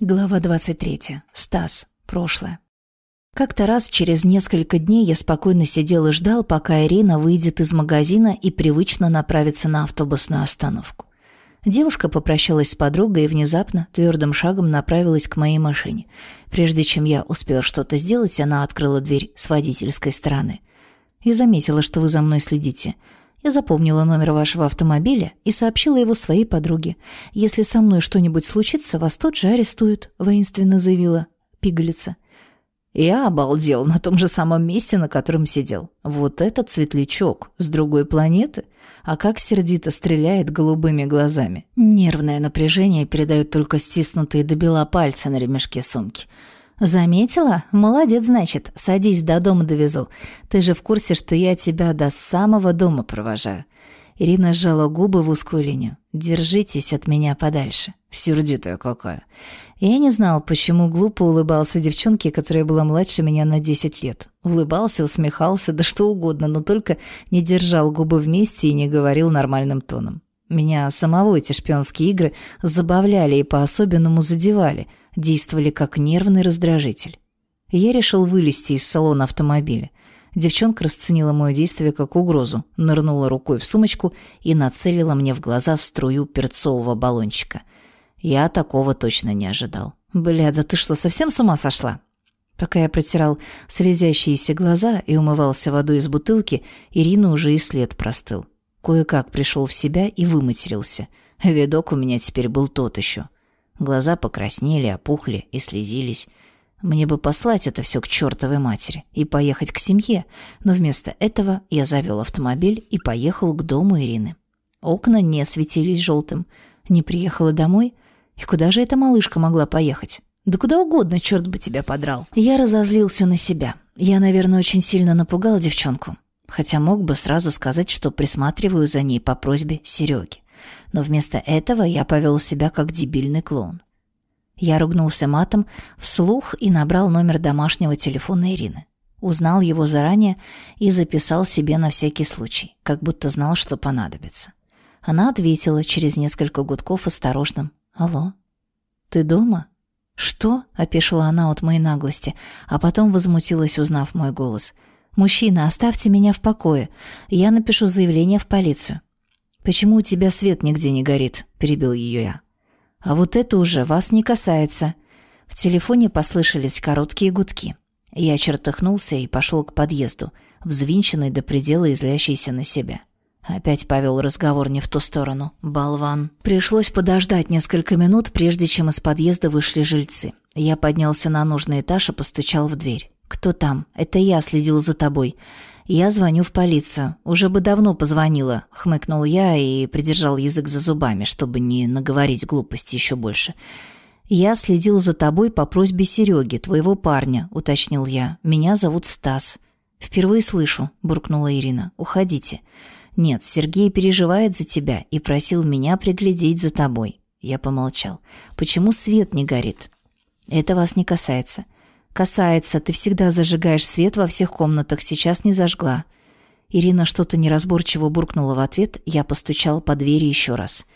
Глава 23. Стас. Прошлое. Как-то раз через несколько дней я спокойно сидел и ждал, пока Ирина выйдет из магазина и привычно направится на автобусную остановку. Девушка попрощалась с подругой и внезапно, твердым шагом направилась к моей машине. Прежде чем я успел что-то сделать, она открыла дверь с водительской стороны. «Я заметила, что вы за мной следите. Я запомнила номер вашего автомобиля и сообщила его своей подруге. «Если со мной что-нибудь случится, вас тут же арестуют», — воинственно заявила пигалица. Я обалдел на том же самом месте, на котором сидел. Вот этот светлячок с другой планеты. А как сердито стреляет голубыми глазами. Нервное напряжение передают только стиснутые до бела пальцы на ремешке сумки. «Заметила? Молодец, значит. Садись, до дома довезу. Ты же в курсе, что я тебя до самого дома провожаю». Ирина сжала губы в узкую линию. «Держитесь от меня подальше». Сердитая какая. Я не знал, почему глупо улыбался девчонке, которая была младше меня на 10 лет. Улыбался, усмехался, да что угодно, но только не держал губы вместе и не говорил нормальным тоном. Меня самого эти шпионские игры забавляли и по-особенному задевали – действовали как нервный раздражитель. Я решил вылезти из салона автомобиля. Девчонка расценила мое действие как угрозу, нырнула рукой в сумочку и нацелила мне в глаза струю перцового баллончика. Я такого точно не ожидал. «Бля, да ты что, совсем с ума сошла?» Пока я протирал слезящиеся глаза и умывался водой из бутылки, Ирина уже и след простыл. Кое-как пришел в себя и выматерился. Видок у меня теперь был тот еще. Глаза покраснели, опухли и слезились. Мне бы послать это все к чертовой матери и поехать к семье, но вместо этого я завел автомобиль и поехал к дому Ирины. Окна не светились желтым. Не приехала домой? И куда же эта малышка могла поехать? Да куда угодно, черт бы тебя подрал. Я разозлился на себя. Я, наверное, очень сильно напугал девчонку. Хотя мог бы сразу сказать, что присматриваю за ней по просьбе Сереги но вместо этого я повел себя как дебильный клоун. Я ругнулся матом вслух и набрал номер домашнего телефона Ирины. Узнал его заранее и записал себе на всякий случай, как будто знал, что понадобится. Она ответила через несколько гудков осторожным «Алло, ты дома?» «Что?» — опешила она от моей наглости, а потом возмутилась, узнав мой голос. «Мужчина, оставьте меня в покое. Я напишу заявление в полицию. «Почему у тебя свет нигде не горит?» – перебил ее я. «А вот это уже вас не касается». В телефоне послышались короткие гудки. Я чертыхнулся и пошел к подъезду, взвинченный до предела и злящийся на себя. Опять повел разговор не в ту сторону. Болван. Пришлось подождать несколько минут, прежде чем из подъезда вышли жильцы. Я поднялся на нужный этаж и постучал в дверь. «Кто там? Это я следил за тобой. «Я звоню в полицию. Уже бы давно позвонила», — хмыкнул я и придержал язык за зубами, чтобы не наговорить глупости еще больше. «Я следил за тобой по просьбе Сереги, твоего парня», — уточнил я. «Меня зовут Стас». «Впервые слышу», — буркнула Ирина. «Уходите». «Нет, Сергей переживает за тебя и просил меня приглядеть за тобой». Я помолчал. «Почему свет не горит?» «Это вас не касается. «Касается, ты всегда зажигаешь свет во всех комнатах, сейчас не зажгла». Ирина что-то неразборчиво буркнула в ответ, я постучал по двери еще раз.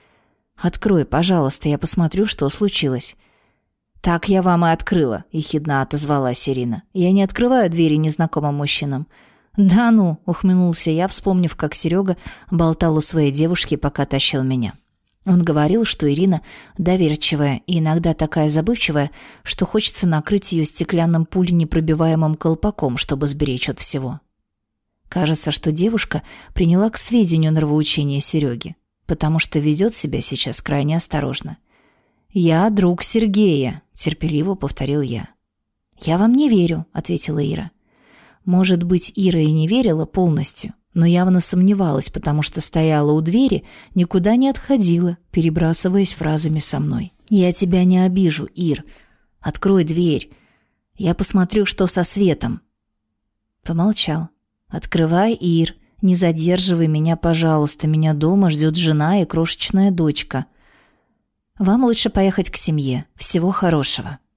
«Открой, пожалуйста, я посмотрю, что случилось». «Так я вам и открыла», — ехидно отозвалась Ирина. «Я не открываю двери незнакомым мужчинам». «Да ну», — ухмыльнулся я, вспомнив, как Серега болтал у своей девушки, пока тащил меня. Он говорил, что Ирина доверчивая и иногда такая забывчивая, что хочется накрыть ее стеклянным пуленепробиваемым колпаком, чтобы сберечь от всего. Кажется, что девушка приняла к сведению нравоучение Сереги, потому что ведет себя сейчас крайне осторожно. «Я друг Сергея», — терпеливо повторил я. «Я вам не верю», — ответила Ира. Может быть, Ира и не верила полностью, но явно сомневалась, потому что стояла у двери, никуда не отходила, перебрасываясь фразами со мной. «Я тебя не обижу, Ир. Открой дверь. Я посмотрю, что со светом». Помолчал. «Открывай, Ир. Не задерживай меня, пожалуйста. Меня дома ждет жена и крошечная дочка. Вам лучше поехать к семье. Всего хорошего».